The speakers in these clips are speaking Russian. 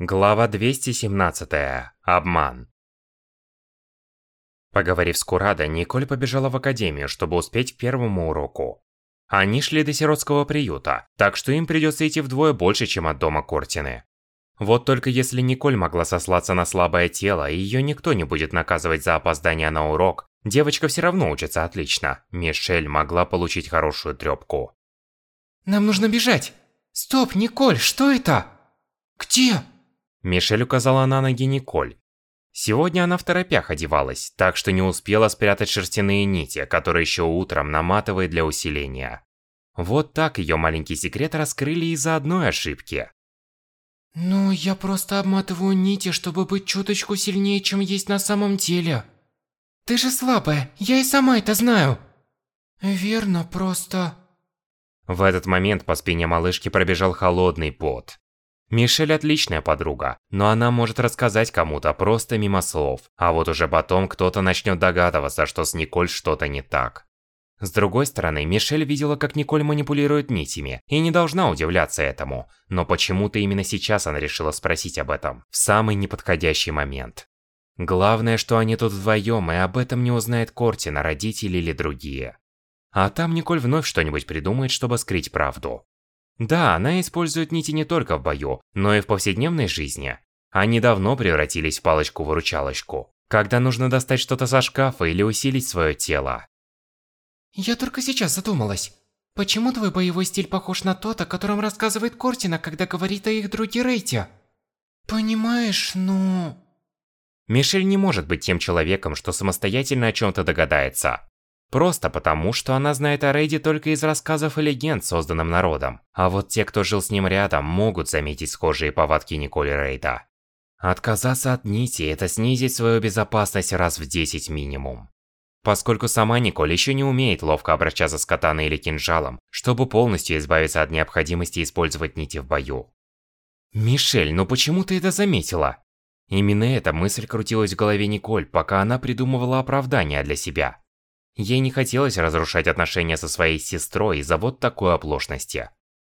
Глава 217. Обман. Поговорив с Курадо, Николь побежала в академию, чтобы успеть к первому уроку. Они шли до сиротского приюта, так что им придется идти вдвое больше, чем от дома Кортины. Вот только если Николь могла сослаться на слабое тело, и ее никто не будет наказывать за опоздание на урок, девочка все равно учится отлично. Мишель могла получить хорошую трёпку. Нам нужно бежать! Стоп, Николь, что это? Где? Мишель указала на ноги Николь. Сегодня она в торопях одевалась, так что не успела спрятать шерстяные нити, которые еще утром наматывает для усиления. Вот так ее маленький секрет раскрыли из-за одной ошибки. Ну, я просто обматываю нити, чтобы быть чуточку сильнее, чем есть на самом деле. Ты же слабая, я и сама это знаю. Верно, просто... В этот момент по спине малышки пробежал холодный пот. Мишель отличная подруга, но она может рассказать кому-то просто мимо слов, а вот уже потом кто-то начнет догадываться, что с Николь что-то не так. С другой стороны, Мишель видела, как Николь манипулирует нитями, и не должна удивляться этому, но почему-то именно сейчас она решила спросить об этом, в самый неподходящий момент. Главное, что они тут вдвоем, и об этом не узнает Кортина, родители или другие. А там Николь вновь что-нибудь придумает, чтобы скрыть правду. Да, она использует нити не только в бою, но и в повседневной жизни. Они давно превратились в палочку-выручалочку, когда нужно достать что-то со шкафа или усилить свое тело. Я только сейчас задумалась. Почему твой боевой стиль похож на тот, о котором рассказывает Кортина, когда говорит о их друге Рейте? Понимаешь, ну... Мишель не может быть тем человеком, что самостоятельно о чем-то догадается. Просто потому, что она знает о Рейде только из рассказов и легенд, созданным народом. А вот те, кто жил с ним рядом, могут заметить схожие повадки Николи Рейда. Отказаться от нити – это снизить свою безопасность раз в 10 минимум. Поскольку сама Николь еще не умеет ловко обращаться с катаной или кинжалом, чтобы полностью избавиться от необходимости использовать нити в бою. «Мишель, ну почему ты это заметила?» Именно эта мысль крутилась в голове Николь, пока она придумывала оправдание для себя. Ей не хотелось разрушать отношения со своей сестрой из-за вот такой оплошности.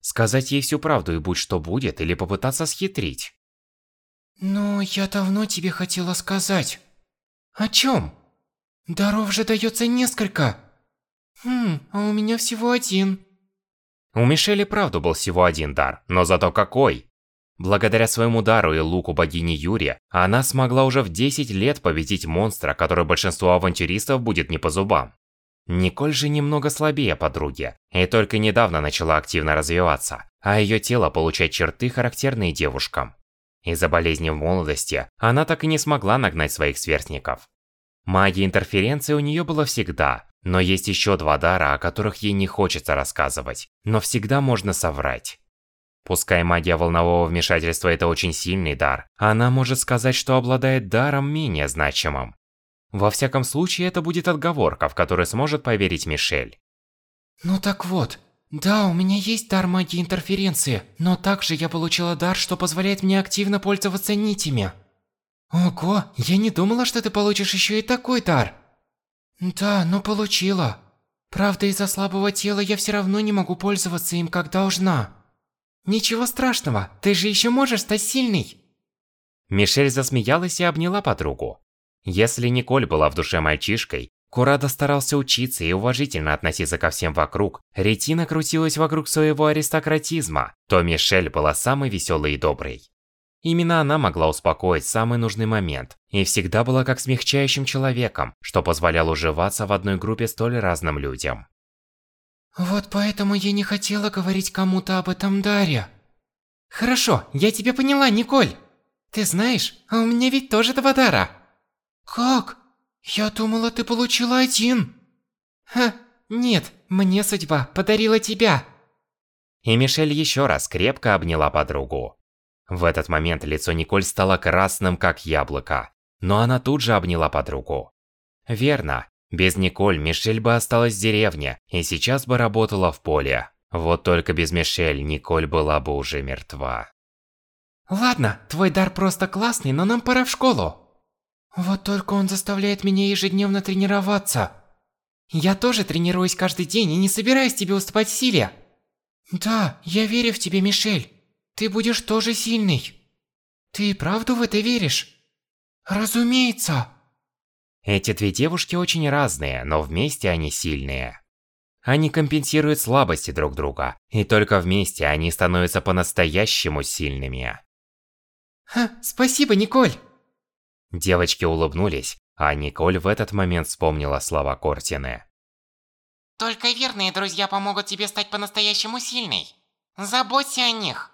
Сказать ей всю правду и будь что будет, или попытаться схитрить. Ну, я давно тебе хотела сказать. О чем? Даров же дается несколько. Хм, а у меня всего один. У Мишели правду был всего один дар, но зато какой! Благодаря своему дару и луку богини Юри, она смогла уже в 10 лет победить монстра, который большинству авантюристов будет не по зубам. Николь же немного слабее подруги, и только недавно начала активно развиваться, а ее тело получать черты, характерные девушкам. Из-за болезни в молодости, она так и не смогла нагнать своих сверстников. Магия интерференции у нее была всегда, но есть еще два дара, о которых ей не хочется рассказывать, но всегда можно соврать. Пускай магия волнового вмешательства это очень сильный дар, она может сказать, что обладает даром менее значимым. Во всяком случае, это будет отговорка, в которой сможет поверить Мишель. Ну так вот, да, у меня есть дар магии интерференции, но также я получила дар, что позволяет мне активно пользоваться нитями. Ого, я не думала, что ты получишь еще и такой дар. Да, но получила. Правда, из-за слабого тела я все равно не могу пользоваться им как должна. Ничего страшного, ты же еще можешь стать сильной. Мишель засмеялась и обняла подругу. Если Николь была в душе мальчишкой, Курадо старался учиться и уважительно относиться ко всем вокруг, Ретина крутилась вокруг своего аристократизма, то Мишель была самой веселой и доброй. Именно она могла успокоить самый нужный момент, и всегда была как смягчающим человеком, что позволяло уживаться в одной группе столь разным людям. Вот поэтому я не хотела говорить кому-то об этом даре. Хорошо, я тебя поняла, Николь. Ты знаешь, а у меня ведь тоже два дара. Как? Я думала, ты получила один. Ха, нет, мне судьба подарила тебя. И Мишель еще раз крепко обняла подругу. В этот момент лицо Николь стало красным, как яблоко, но она тут же обняла подругу. Верно, без Николь Мишель бы осталась в деревне и сейчас бы работала в поле. Вот только без Мишель Николь была бы уже мертва. Ладно, твой дар просто классный, но нам пора в школу. Вот только он заставляет меня ежедневно тренироваться. Я тоже тренируюсь каждый день и не собираюсь тебе уступать силе. Да, я верю в тебя, Мишель. Ты будешь тоже сильный. Ты правду в это веришь? Разумеется. Эти две девушки очень разные, но вместе они сильные. Они компенсируют слабости друг друга, и только вместе они становятся по-настоящему сильными. Ха, спасибо, Николь. Девочки улыбнулись, а Николь в этот момент вспомнила слова Кортины. Только верные друзья помогут тебе стать по-настоящему сильной. Заботься о них.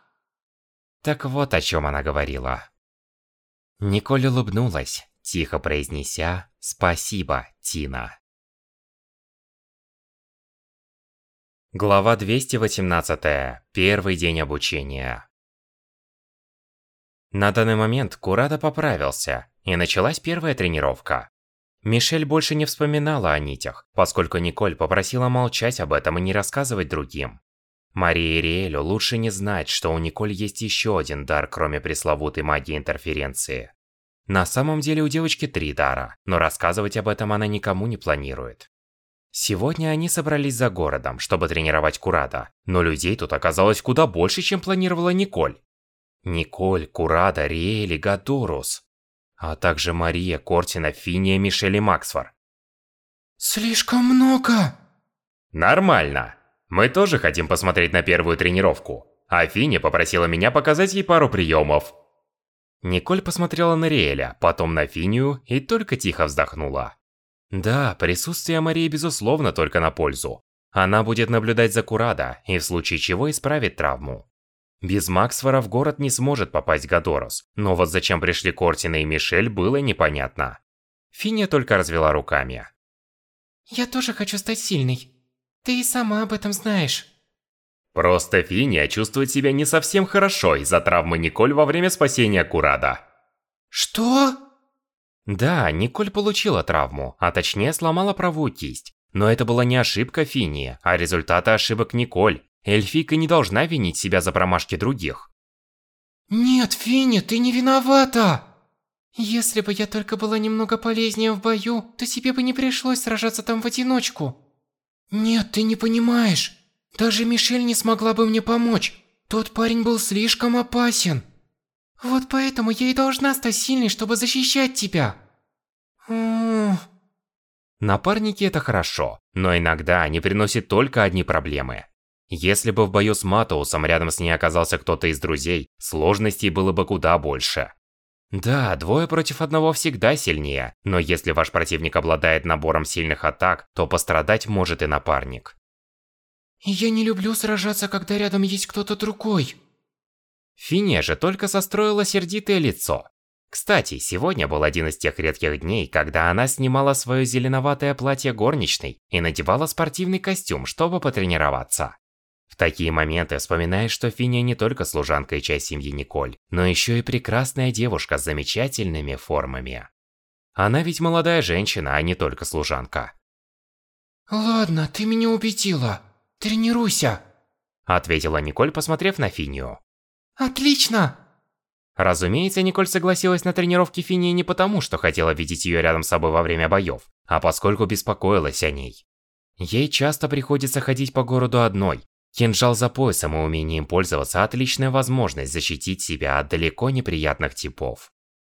Так вот о чем она говорила. Николь улыбнулась, тихо произнеся «Спасибо, Тина». Глава 218. Первый день обучения. На данный момент Курада поправился, и началась первая тренировка. Мишель больше не вспоминала о нитях, поскольку Николь попросила молчать об этом и не рассказывать другим. Марии и Риэлю лучше не знать, что у Николь есть еще один дар, кроме пресловутой магии интерференции. На самом деле у девочки три дара, но рассказывать об этом она никому не планирует. Сегодня они собрались за городом, чтобы тренировать Курада, но людей тут оказалось куда больше, чем планировала Николь. Николь, Курада, Риэль и Гадорус. А также Мария, Кортина, Финия, Мишель и Максфор. Слишком много. Нормально. Мы тоже хотим посмотреть на первую тренировку. А Фини попросила меня показать ей пару приемов. Николь посмотрела на Риэля, потом на Финию и только тихо вздохнула. Да, присутствие Марии безусловно только на пользу. Она будет наблюдать за Курада и в случае чего исправит травму. Без Максфора в город не сможет попасть Гадорос, но вот зачем пришли Кортина и Мишель было непонятно. Финия только развела руками. Я тоже хочу стать сильной. Ты и сама об этом знаешь. Просто Финия чувствует себя не совсем хорошо из-за травмы Николь во время спасения Курада. Что? Да, Николь получила травму, а точнее сломала правую кисть. Но это была не ошибка Финии, а результаты ошибок Николь. Эльфика не должна винить себя за промашки других. Нет, Фини, ты не виновата! Если бы я только была немного полезнее в бою, то тебе бы не пришлось сражаться там в одиночку. Нет, ты не понимаешь. Даже Мишель не смогла бы мне помочь. Тот парень был слишком опасен. Вот поэтому я и должна стать сильной, чтобы защищать тебя. Напарники это хорошо, но иногда они приносят только одни проблемы. Если бы в бою с Матоусом рядом с ней оказался кто-то из друзей, сложностей было бы куда больше. Да, двое против одного всегда сильнее, но если ваш противник обладает набором сильных атак, то пострадать может и напарник. Я не люблю сражаться, когда рядом есть кто-то другой. Финия же только состроила сердитое лицо. Кстати, сегодня был один из тех редких дней, когда она снимала свое зеленоватое платье горничной и надевала спортивный костюм, чтобы потренироваться. В такие моменты вспоминаешь, что Финия не только служанка и часть семьи Николь, но еще и прекрасная девушка с замечательными формами. Она ведь молодая женщина, а не только служанка. Ладно, ты меня убедила. Тренируйся. Ответила Николь, посмотрев на Финию. Отлично. Разумеется, Николь согласилась на тренировки Финии не потому, что хотела видеть ее рядом с собой во время боев, а поскольку беспокоилась о ней. Ей часто приходится ходить по городу одной, Кинжал за поясом и умением пользоваться – отличная возможность защитить себя от далеко неприятных типов.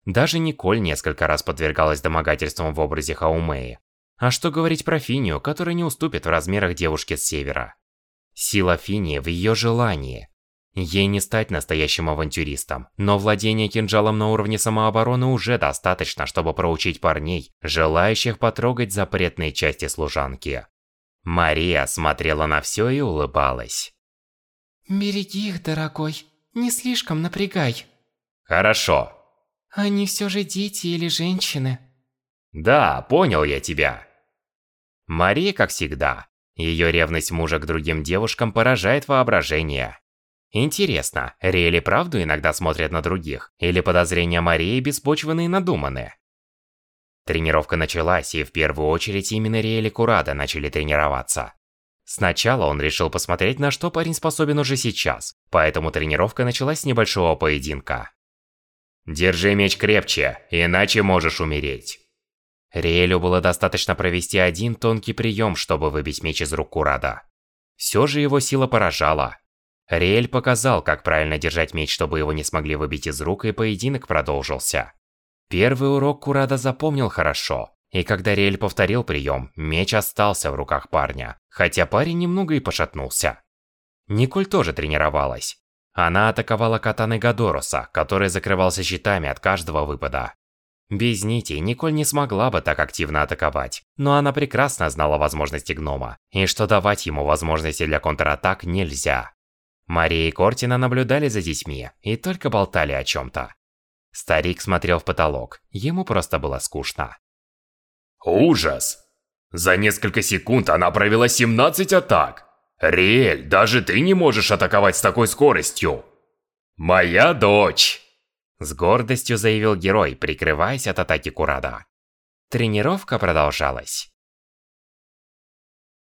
Даже Николь несколько раз подвергалась домогательствам в образе Хаумеи. А что говорить про Финию, которая не уступит в размерах девушки с севера? Сила Финии в ее желании. Ей не стать настоящим авантюристом, но владение кинжалом на уровне самообороны уже достаточно, чтобы проучить парней, желающих потрогать запретные части служанки. Мария смотрела на все и улыбалась. «Береги их, дорогой. Не слишком напрягай». «Хорошо». «Они все же дети или женщины». «Да, понял я тебя». Мария, как всегда, ее ревность мужа к другим девушкам поражает воображение. Интересно, Риэли правду иногда смотрят на других, или подозрения Марии беспочвенные и надуманные? Тренировка началась, и в первую очередь именно Риэль и Курада начали тренироваться. Сначала он решил посмотреть, на что парень способен уже сейчас, поэтому тренировка началась с небольшого поединка. «Держи меч крепче, иначе можешь умереть». Риэлю было достаточно провести один тонкий прием, чтобы выбить меч из рук Курада. Все же его сила поражала. Риэль показал, как правильно держать меч, чтобы его не смогли выбить из рук, и поединок продолжился. Первый урок Курада запомнил хорошо, и когда Риэль повторил прием, меч остался в руках парня, хотя парень немного и пошатнулся. Николь тоже тренировалась. Она атаковала катаной Гадоруса, который закрывался щитами от каждого выпада. Без нити Николь не смогла бы так активно атаковать, но она прекрасно знала возможности гнома, и что давать ему возможности для контратак нельзя. Мария и Кортина наблюдали за детьми и только болтали о чем-то. Старик смотрел в потолок, ему просто было скучно. Ужас! За несколько секунд она провела 17 атак. Риэль, даже ты не можешь атаковать с такой скоростью. Моя дочь! С гордостью заявил герой, прикрываясь от атаки Курада. Тренировка продолжалась.